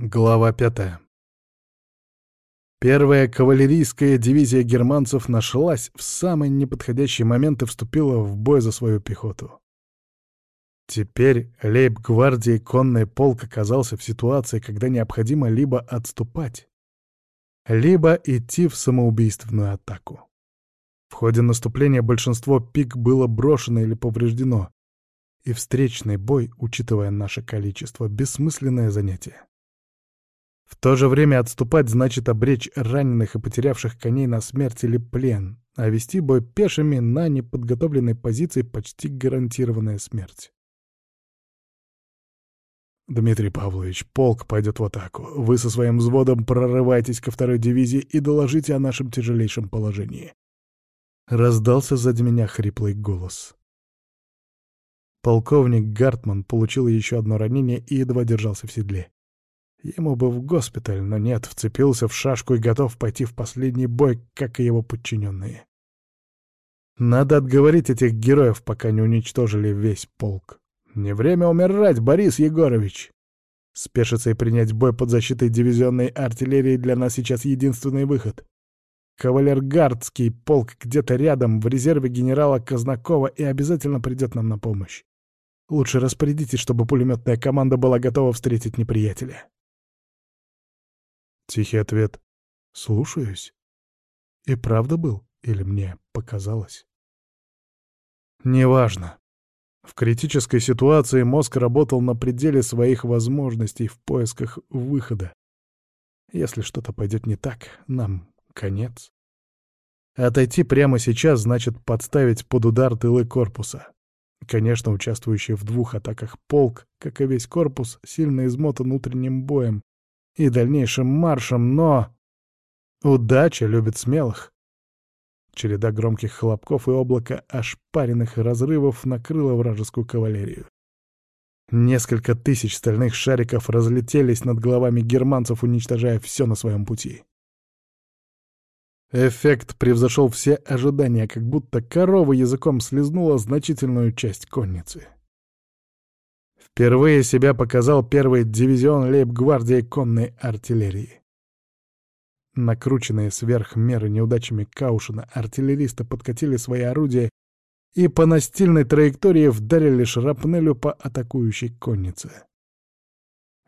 Глава пятая. Первая кавалерийская дивизия германцев нашлась в самый неподходящий момент и вступила в бой за свою пехоту. Теперь лейб-гвардии конный полк оказался в ситуации, когда необходимо либо отступать, либо идти в самоубийственную атаку. В ходе наступления большинство пик было брошено или повреждено, и встречный бой, учитывая наше количество, бессмысленное занятие. В то же время отступать значит обречь раненых и потерявших коней на смерть или плен, а вести бой пешими на неподготовленной позиции почти гарантированная смерть. «Дмитрий Павлович, полк пойдет в атаку. Вы со своим взводом прорывайтесь ко второй дивизии и доложите о нашем тяжелейшем положении». Раздался сзади меня хриплый голос. Полковник Гартман получил еще одно ранение и едва держался в седле. Ему бы в госпиталь, но нет, вцепился в шашку и готов пойти в последний бой, как и его подчиненные. Надо отговорить этих героев, пока не уничтожили весь полк. Не время умирать, Борис Егорович! Спешиться и принять бой под защитой дивизионной артиллерии для нас сейчас единственный выход. Кавалергардский полк где-то рядом, в резерве генерала Казнакова, и обязательно придет нам на помощь. Лучше распорядитесь, чтобы пулеметная команда была готова встретить неприятеля. Тихий ответ «Слушаюсь». И правда был, или мне показалось? Неважно. В критической ситуации мозг работал на пределе своих возможностей в поисках выхода. Если что-то пойдет не так, нам конец. Отойти прямо сейчас значит подставить под удар тылы корпуса. Конечно, участвующий в двух атаках полк, как и весь корпус, сильно измотан утренним боем, и дальнейшим маршем, но... Удача любит смелых. Череда громких хлопков и облако ошпаренных разрывов накрыло вражескую кавалерию. Несколько тысяч стальных шариков разлетелись над головами германцев, уничтожая все на своем пути. Эффект превзошел все ожидания, как будто корова языком слезнула значительную часть конницы. Впервые себя показал первый дивизион лейб-гвардии конной артиллерии. Накрученные сверх меры неудачами Каушина, артиллеристы подкатили свои орудия и по настильной траектории вдарили шрапнелю по атакующей коннице.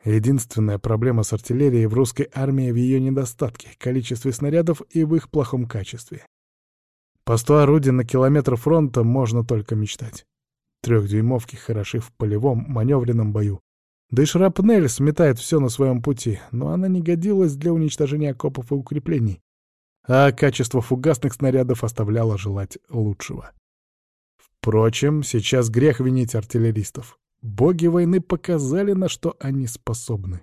Единственная проблема с артиллерией в русской армии в ее недостатке, количестве снарядов и в их плохом качестве. По сто орудий на километр фронта можно только мечтать. Трехдюймовки хороши в полевом, маневренном бою. Да и шрапнель сметает все на своем пути, но она не годилась для уничтожения окопов и укреплений. А качество фугасных снарядов оставляло желать лучшего. Впрочем, сейчас грех винить артиллеристов. Боги войны показали, на что они способны.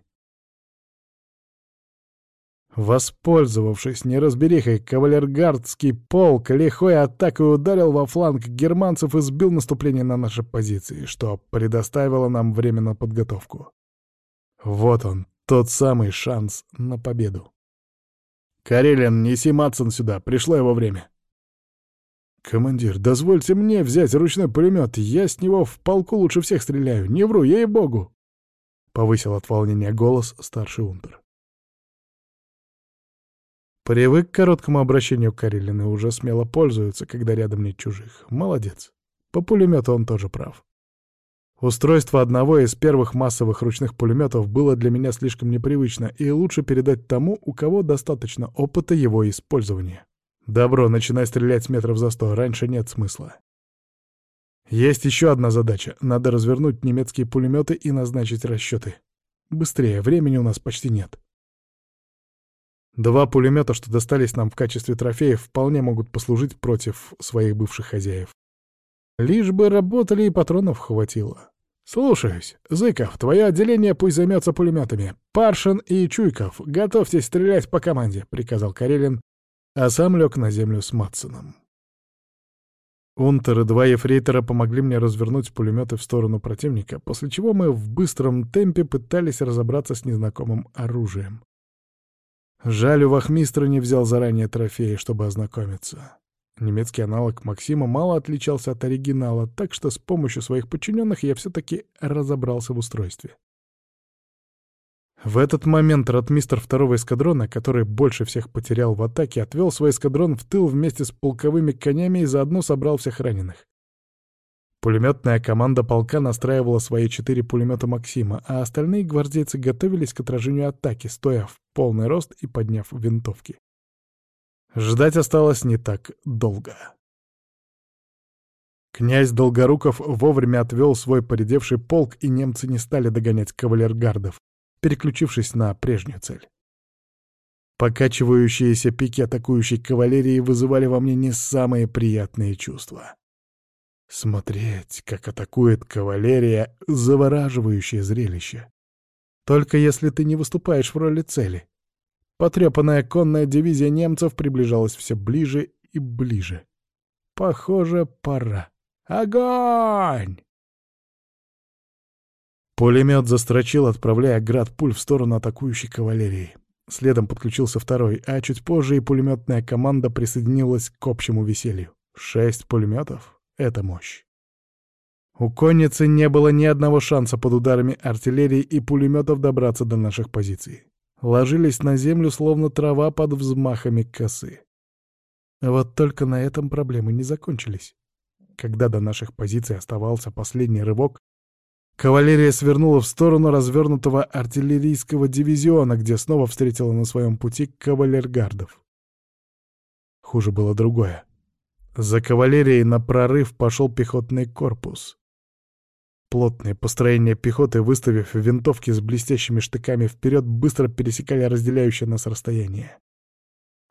Воспользовавшись неразберихой, кавалергардский полк лихой атакой ударил во фланг германцев и сбил наступление на наши позиции, что предоставило нам время на подготовку. Вот он, тот самый шанс на победу. «Карелин, неси Матсон сюда, пришло его время». «Командир, дозвольте мне взять ручной пулемет, я с него в полку лучше всех стреляю, не вру, ей-богу!» Повысил от волнения голос старший унтер. Привык к короткому обращению Карелин и уже смело пользуется, когда рядом нет чужих. Молодец. По пулемету он тоже прав. Устройство одного из первых массовых ручных пулеметов было для меня слишком непривычно, и лучше передать тому, у кого достаточно опыта его использования. Добро, начинай стрелять с метров за сто, раньше нет смысла. Есть еще одна задача. Надо развернуть немецкие пулеметы и назначить расчеты. Быстрее, времени у нас почти нет. Два пулемета, что достались нам в качестве трофеев, вполне могут послужить против своих бывших хозяев. Лишь бы работали и патронов хватило. «Слушаюсь. Зыков, твое отделение пусть займется пулеметами. Паршин и Чуйков, готовьтесь стрелять по команде», — приказал Карелин, а сам лег на землю с Матсоном. Унтер и два ефрейтора помогли мне развернуть пулеметы в сторону противника, после чего мы в быстром темпе пытались разобраться с незнакомым оружием. Жаль, у вахмистра не взял заранее трофеи, чтобы ознакомиться. Немецкий аналог Максима мало отличался от оригинала, так что с помощью своих подчиненных я все-таки разобрался в устройстве. В этот момент ротмистр второго эскадрона, который больше всех потерял в атаке, отвел свой эскадрон в тыл вместе с полковыми конями и заодно собрал всех раненых. Пулеметная команда полка настраивала свои четыре пулемета Максима, а остальные гвардейцы готовились к отражению атаки, стоя в полный рост и подняв винтовки. Ждать осталось не так долго. Князь Долгоруков вовремя отвел свой поредевший полк, и немцы не стали догонять кавалергардов, переключившись на прежнюю цель. Покачивающиеся пики атакующей кавалерии вызывали во мне не самые приятные чувства. Смотреть, как атакует кавалерия — завораживающее зрелище. Только если ты не выступаешь в роли цели. Потрепанная конная дивизия немцев приближалась все ближе и ближе. Похоже, пора. Огонь! Пулемет застрочил, отправляя град пуль в сторону атакующей кавалерии. Следом подключился второй, а чуть позже и пулеметная команда присоединилась к общему веселью. Шесть пулеметов — это мощь. У конницы не было ни одного шанса под ударами артиллерии и пулеметов добраться до наших позиций. Ложились на землю, словно трава под взмахами косы. Вот только на этом проблемы не закончились. Когда до наших позиций оставался последний рывок, Кавалерия свернула в сторону развернутого артиллерийского дивизиона, где снова встретила на своем пути кавалергардов. Хуже было другое. За кавалерией на прорыв пошел пехотный корпус. Плотные построения пехоты, выставив винтовки с блестящими штыками вперед, быстро пересекали разделяющее нас расстояние.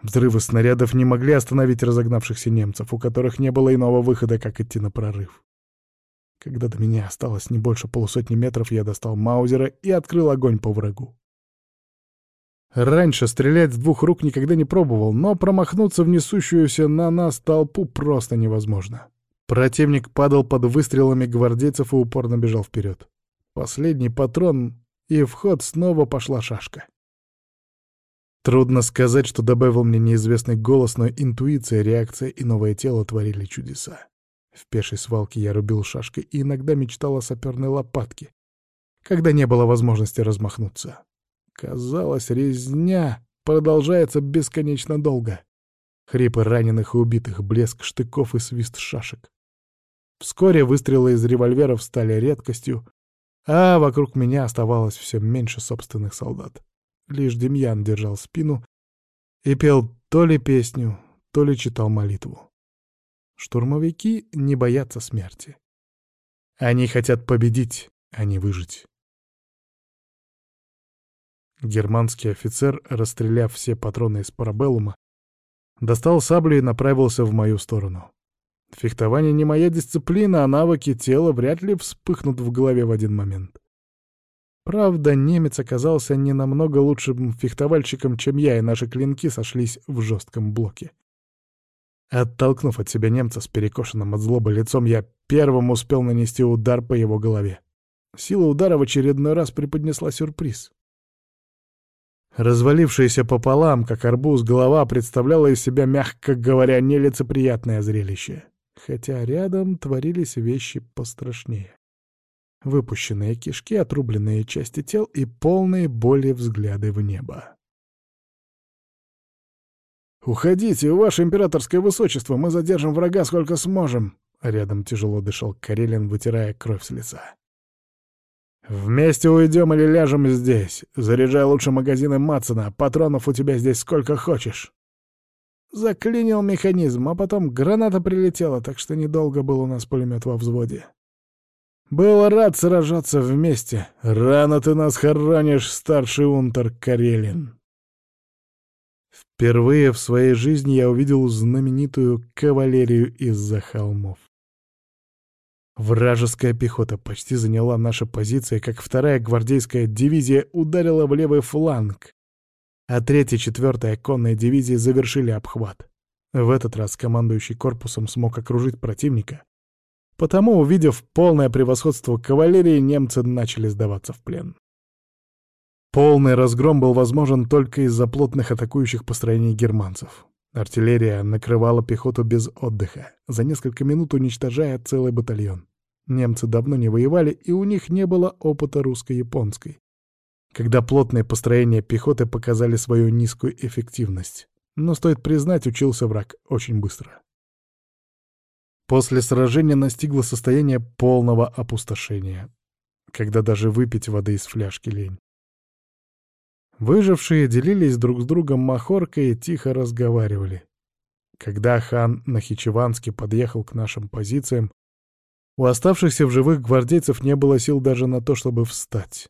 Взрывы снарядов не могли остановить разогнавшихся немцев, у которых не было иного выхода, как идти на прорыв. Когда до меня осталось не больше полусотни метров, я достал Маузера и открыл огонь по врагу. Раньше стрелять с двух рук никогда не пробовал, но промахнуться в несущуюся на нас толпу просто невозможно. Противник падал под выстрелами гвардейцев и упорно бежал вперед. Последний патрон, и в ход снова пошла шашка. Трудно сказать, что добавил мне неизвестный голос, но интуиция, реакция и новое тело творили чудеса. В пешей свалке я рубил шашкой и иногда мечтал о саперной лопатке, когда не было возможности размахнуться. Казалось, резня продолжается бесконечно долго. Хрипы раненых и убитых, блеск штыков и свист шашек. Вскоре выстрелы из револьверов стали редкостью, а вокруг меня оставалось все меньше собственных солдат. Лишь Демьян держал спину и пел то ли песню, то ли читал молитву. Штурмовики не боятся смерти. Они хотят победить, а не выжить. Германский офицер, расстреляв все патроны из парабеллума, достал саблю и направился в мою сторону. Фехтование не моя дисциплина, а навыки тела вряд ли вспыхнут в голове в один момент. Правда, немец оказался не намного лучшим фехтовальщиком, чем я, и наши клинки сошлись в жестком блоке. Оттолкнув от себя немца с перекошенным от злобы лицом, я первым успел нанести удар по его голове. Сила удара в очередной раз преподнесла сюрприз. Развалившаяся пополам, как арбуз, голова представляла из себя, мягко говоря, нелицеприятное зрелище. Хотя рядом творились вещи пострашнее. Выпущенные кишки, отрубленные части тел и полные боли взгляды в небо. «Уходите, ваше императорское высочество, мы задержим врага сколько сможем!» Рядом тяжело дышал Карелин, вытирая кровь с лица. «Вместе уйдем или ляжем здесь. Заряжай лучше магазины Матсона, патронов у тебя здесь сколько хочешь». Заклинил механизм, а потом граната прилетела, так что недолго был у нас пулемет во взводе. Был рад сражаться вместе. Рано ты нас хоронишь, старший унтер Карелин. Впервые в своей жизни я увидел знаменитую кавалерию из-за холмов. Вражеская пехота почти заняла наши позиции, как вторая гвардейская дивизия ударила в левый фланг, а третья и четвертая конные дивизии завершили обхват. В этот раз командующий корпусом смог окружить противника, потому, увидев полное превосходство кавалерии, немцы начали сдаваться в плен. Полный разгром был возможен только из-за плотных атакующих построений германцев. Артиллерия накрывала пехоту без отдыха, за несколько минут уничтожая целый батальон. Немцы давно не воевали, и у них не было опыта русско-японской, когда плотные построения пехоты показали свою низкую эффективность. Но, стоит признать, учился враг очень быстро. После сражения настигло состояние полного опустошения, когда даже выпить воды из фляжки лень. Выжившие делились друг с другом махоркой и тихо разговаривали. Когда хан Нахичеванский подъехал к нашим позициям, у оставшихся в живых гвардейцев не было сил даже на то, чтобы встать.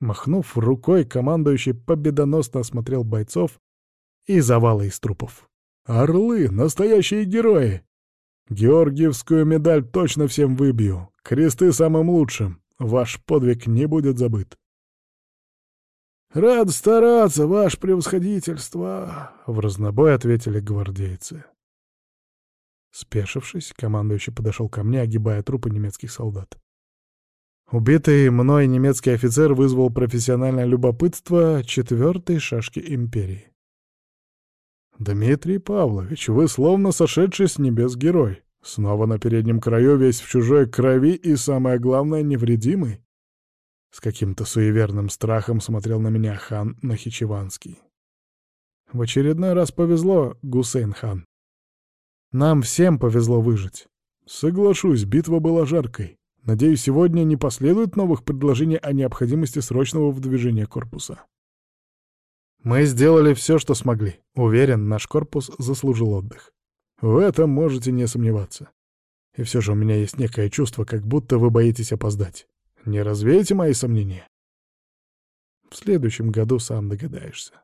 Махнув рукой, командующий победоносно осмотрел бойцов и завалы из трупов. «Орлы! Настоящие герои! Георгиевскую медаль точно всем выбью! Кресты самым лучшим! Ваш подвиг не будет забыт!» «Рад стараться, ваше превосходительство!» — в разнобой ответили гвардейцы. Спешившись, командующий подошел ко мне, огибая трупы немецких солдат. Убитый мной немецкий офицер вызвал профессиональное любопытство четвертой шашки империи. «Дмитрий Павлович, вы словно сошедший с небес герой. Снова на переднем краю, весь в чужой крови и, самое главное, невредимый». С каким-то суеверным страхом смотрел на меня хан Нахичеванский. В очередной раз повезло, Гусейн хан. Нам всем повезло выжить. Соглашусь, битва была жаркой. Надеюсь, сегодня не последует новых предложений о необходимости срочного выдвижения корпуса. Мы сделали все, что смогли. Уверен, наш корпус заслужил отдых. В этом можете не сомневаться. И все же у меня есть некое чувство, как будто вы боитесь опоздать. Не развеете мои сомнения? В следующем году сам догадаешься.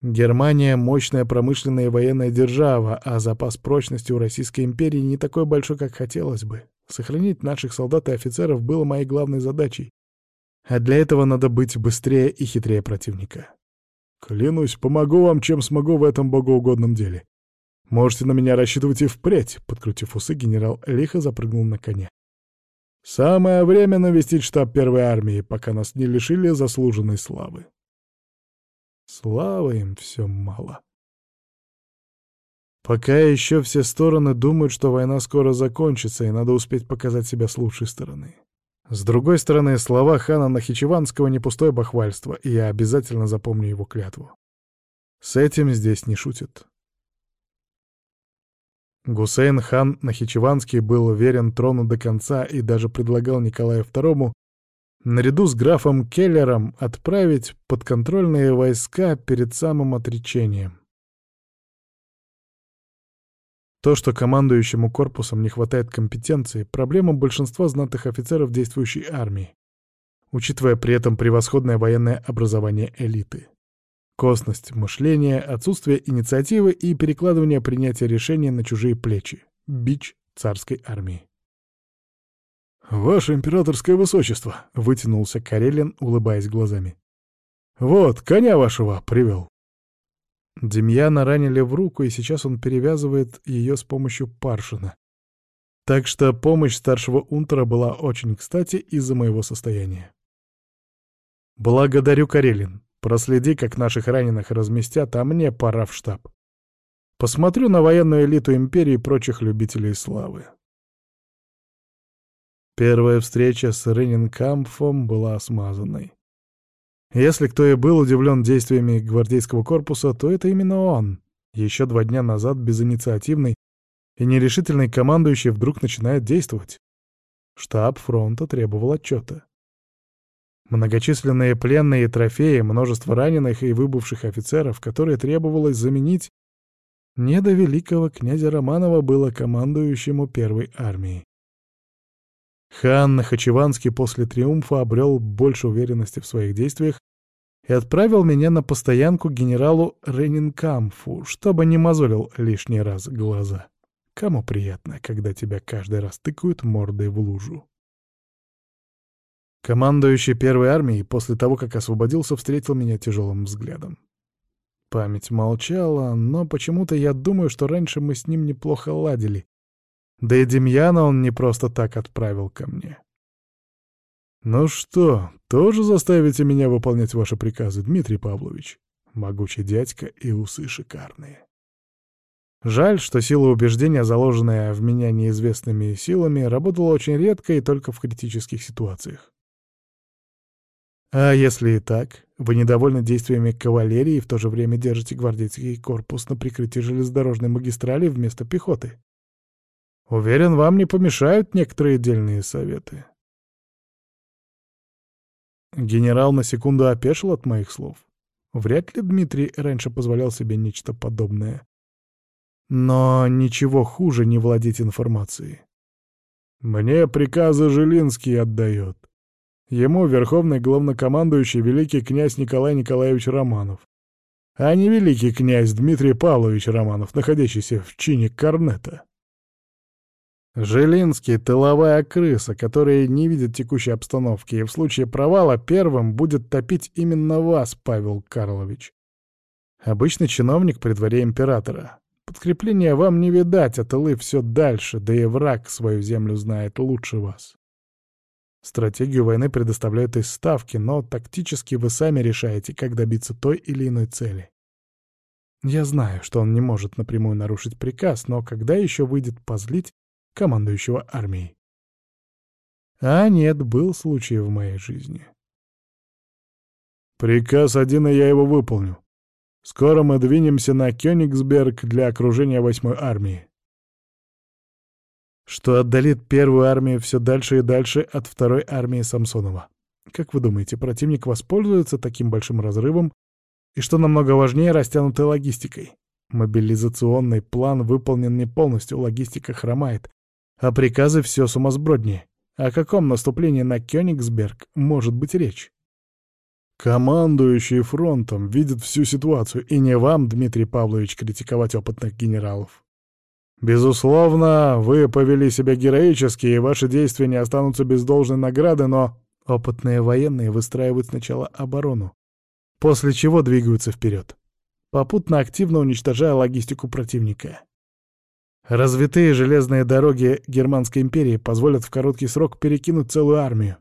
Германия — мощная промышленная и военная держава, а запас прочности у Российской империи не такой большой, как хотелось бы. Сохранить наших солдат и офицеров было моей главной задачей. А для этого надо быть быстрее и хитрее противника. Клянусь, помогу вам, чем смогу в этом богоугодном деле. Можете на меня рассчитывать и впредь, подкрутив усы, генерал лихо запрыгнул на коня. Самое время навестить штаб первой армии, пока нас не лишили заслуженной славы. Слава им все мало. Пока еще все стороны думают, что война скоро закончится, и надо успеть показать себя с лучшей стороны. С другой стороны, слова хана Нахичеванского не пустое бахвальство, и я обязательно запомню его клятву. С этим здесь не шутят. Гусейн хан Нахичеванский был верен трону до конца и даже предлагал Николаю II наряду с графом Келлером отправить подконтрольные войска перед самым отречением. То, что командующему корпусом не хватает компетенции, проблема большинства знатных офицеров действующей армии, учитывая при этом превосходное военное образование элиты. Косность мышления, отсутствие инициативы и перекладывание принятия решений на чужие плечи. Бич царской армии. «Ваше императорское высочество!» — вытянулся Карелин, улыбаясь глазами. «Вот, коня вашего привел!» Демьяна ранили в руку, и сейчас он перевязывает ее с помощью паршина. Так что помощь старшего унтера была очень кстати из-за моего состояния. «Благодарю, Карелин. Проследи, как наших раненых разместят, а мне пора в штаб. Посмотрю на военную элиту империи и прочих любителей славы». Первая встреча с Ренинкампфом была смазанной. Если кто и был удивлен действиями гвардейского корпуса, то это именно он. Еще два дня назад безинициативный и нерешительный командующий вдруг начинает действовать. Штаб фронта требовал отчета. Многочисленные пленные и трофеи, множество раненых и выбывших офицеров, которые требовалось заменить, не до великого князя Романова было командующему первой армией. Хан Нахачеванский после триумфа обрел больше уверенности в своих действиях и отправил меня на постоянку генералу Ренинкамфу, чтобы не мозолил лишний раз глаза. Кому приятно, когда тебя каждый раз тыкают мордой в лужу? Командующий первой армией после того, как освободился, встретил меня тяжелым взглядом. Память молчала, но почему-то я думаю, что раньше мы с ним неплохо ладили, да и Демьяна он не просто так отправил ко мне. «Ну что, тоже заставите меня выполнять ваши приказы, Дмитрий Павлович?» Могучий дядька и усы шикарные. Жаль, что сила убеждения, заложенная в меня неизвестными силами, работала очень редко и только в критических ситуациях. А если и так, вы недовольны действиями кавалерии и в то же время держите гвардейский корпус на прикрытии железнодорожной магистрали вместо пехоты. Уверен, вам не помешают некоторые дельные советы. Генерал на секунду опешил от моих слов. Вряд ли Дмитрий раньше позволял себе нечто подобное. Но ничего хуже не владеть информацией. Мне приказы Жилинский отдает. Ему верховный главнокомандующий великий князь Николай Николаевич Романов, а не великий князь Дмитрий Павлович Романов, находящийся в чине корнета. Жилинский — тыловая крыса, которая не видит текущей обстановки, и в случае провала первым будет топить именно вас, Павел Карлович. Обычный чиновник при дворе императора. Подкрепления вам не видать, а тылы все дальше, да и враг свою землю знает лучше вас. Стратегию войны предоставляют из ставки, но тактически вы сами решаете, как добиться той или иной цели. Я знаю, что он не может напрямую нарушить приказ, но когда еще выйдет позлить командующего армией. А нет, был случай в моей жизни. Приказ один, и я его выполню. Скоро мы двинемся на Кёнигсберг для окружения восьмой армии. Что отдалит первую армию все дальше и дальше от второй армии Самсонова. Как вы думаете, противник воспользуется таким большим разрывом и, что намного важнее, растянутой логистикой? Мобилизационный план выполнен не полностью, логистика хромает, а приказы все сумасброднее. О каком наступлении на Кёнигсберг может быть речь? Командующий фронтом видит всю ситуацию, и не вам, Дмитрий Павлович, критиковать опытных генералов. Безусловно, вы повели себя героически, и ваши действия не останутся без должной награды, но опытные военные выстраивают сначала оборону, после чего двигаются вперед, попутно активно уничтожая логистику противника. Развитые железные дороги Германской империи позволят в короткий срок перекинуть целую армию.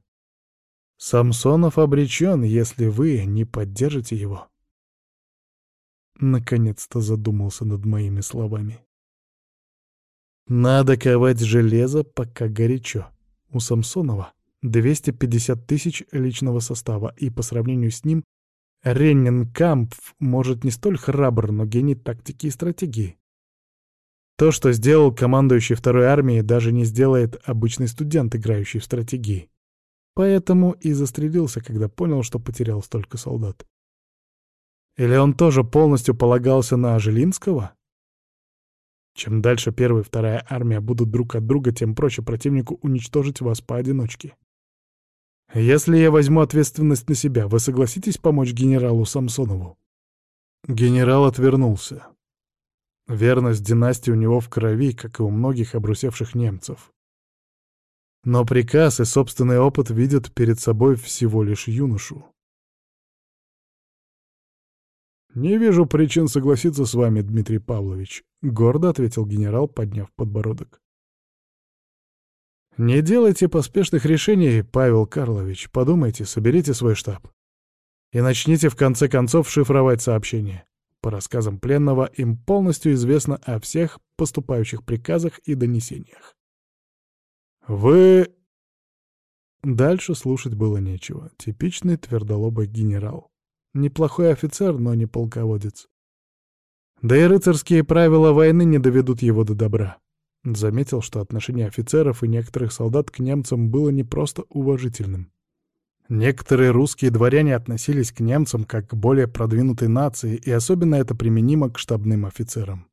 Самсонов обречен, если вы не поддержите его. Наконец-то задумался над моими словами. Надо ковать железо, пока горячо. У Самсонова 250 тысяч личного состава, и по сравнению с ним Ренненкампф может не столь храбр, но гений тактики и стратегии. То, что сделал командующий второй армией, даже не сделает обычный студент, играющий в стратегии. Поэтому и застрелился, когда понял, что потерял столько солдат. Или он тоже полностью полагался на Жилинского? Чем дальше первая и вторая армия будут друг от друга, тем проще противнику уничтожить вас поодиночке. Если я возьму ответственность на себя, вы согласитесь помочь генералу Самсонову? Генерал отвернулся. Верность династии у него в крови, как и у многих обрусевших немцев. Но приказ и собственный опыт видят перед собой всего лишь юношу. «Не вижу причин согласиться с вами, Дмитрий Павлович», — гордо ответил генерал, подняв подбородок. «Не делайте поспешных решений, Павел Карлович. Подумайте, соберите свой штаб. И начните в конце концов шифровать сообщения. По рассказам пленного, им полностью известно о всех поступающих приказах и донесениях. «Вы...» Дальше слушать было нечего. Типичный твердолобый генерал. Неплохой офицер, но не полководец. Да и рыцарские правила войны не доведут его до добра. Заметил, что отношение офицеров и некоторых солдат к немцам было не просто уважительным. Некоторые русские дворяне относились к немцам как к более продвинутой нации, и особенно это применимо к штабным офицерам.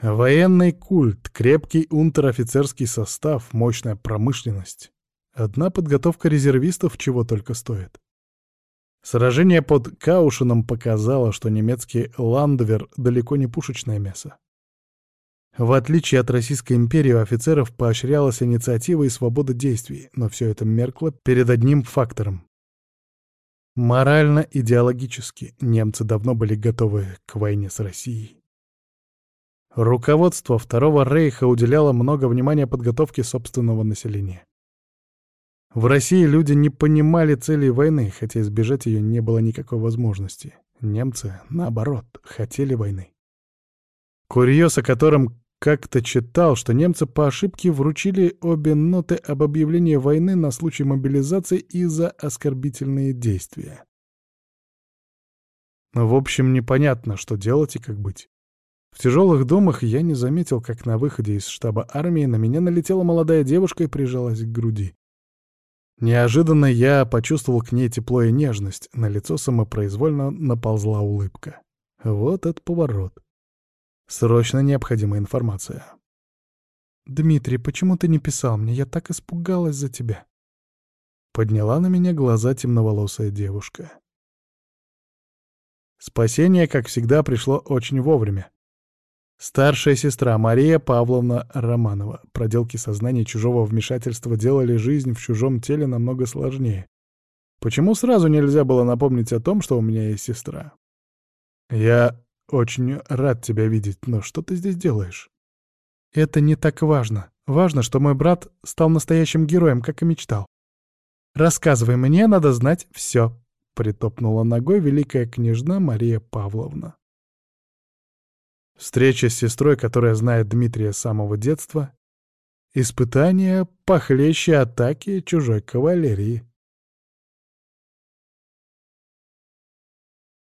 Военный культ, крепкий унтер-офицерский состав, мощная промышленность. Одна подготовка резервистов чего только стоит. Сражение под Каушином показало, что немецкий ландвер далеко не пушечное мясо. В отличие от Российской империи, у офицеров поощрялась инициатива и свобода действий, но все это меркло перед одним фактором. Морально-идеологически немцы давно были готовы к войне с Россией. Руководство Второго Рейха уделяло много внимания подготовке собственного населения. В России люди не понимали целей войны, хотя избежать ее не было никакой возможности. Немцы, наоборот, хотели войны. Курьез, о котором как-то читал, что немцы по ошибке вручили обе ноты об объявлении войны на случай мобилизации из-за оскорбительные действия. В общем, непонятно, что делать и как быть. В тяжелых домах я не заметил, как на выходе из штаба армии на меня налетела молодая девушка и прижалась к груди. Неожиданно я почувствовал к ней тепло и нежность, на лицо самопроизвольно наползла улыбка. Вот этот поворот. Срочно необходимая информация. «Дмитрий, почему ты не писал мне? Я так испугалась за тебя». Подняла на меня глаза темноволосая девушка. Спасение, как всегда, пришло очень вовремя. Старшая сестра Мария Павловна Романова. Проделки сознания чужого вмешательства делали жизнь в чужом теле намного сложнее. Почему сразу нельзя было напомнить о том, что у меня есть сестра? Я «Очень рад тебя видеть, но что ты здесь делаешь?» «Это не так важно. Важно, что мой брат стал настоящим героем, как и мечтал. Рассказывай, мне надо знать все», — притопнула ногой великая княжна Мария Павловна. Встреча с сестрой, которая знает Дмитрия с самого детства, испытание похлеще атаки чужой кавалерии.